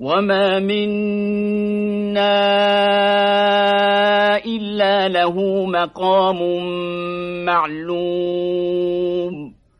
وما منا إلا له مقام معلوم